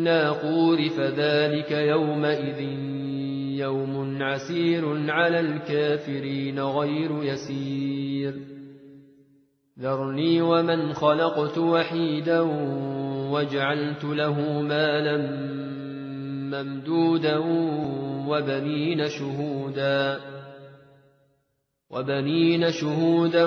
الناقور فذلك يومئذ يوم عسير على الكافرين غير يسير. ذرني ومن خلقت وحيدا وجعلت له مالا ممدودا وبنين شهودا وبنين شهودا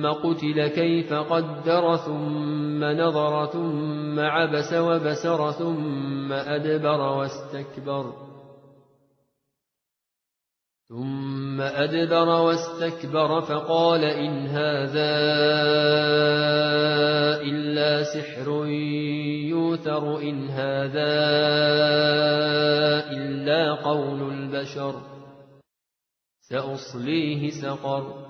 ثم قتل كيف قدر ثم نظر ثم عبس وبسر ثم أدبر واستكبر. ثم أدبر واستكبر فقال إن هذا إلا سحر يوثر إن هذا إلا قول البشر سأصليه سقر.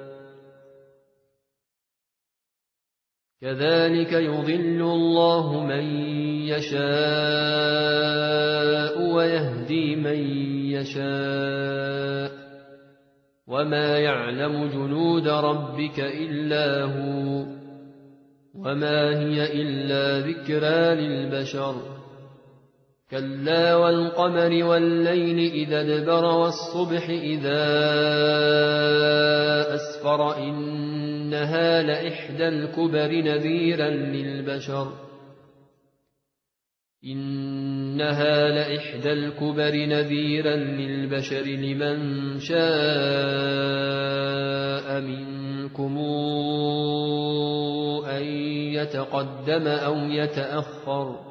كذلك يضل الله من يشاء ويهدي من يشاء وما يعلم جنود ربك إلا هو وما هي إلا ذكرى للبشر كلا والقمر والليل إذا ادبر والصبح إذا أسفر إنها لإحدى الكبر نذيرا للبشر. إنها لإحدى الكبر نذيرا للبشر لمن شاء منكم أن يتقدم أو يتأخر.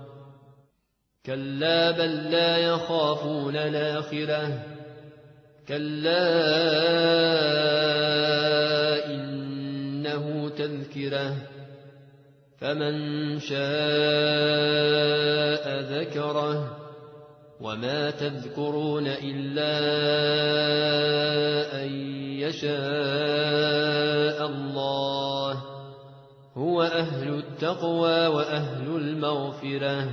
كلا بل لا يخافون الآخرة كلا إنه تذكرة. فمن شاء ذكره. وما تذكرون إلا أن يشاء الله. هو أهل التقوى وأهل المغفرة.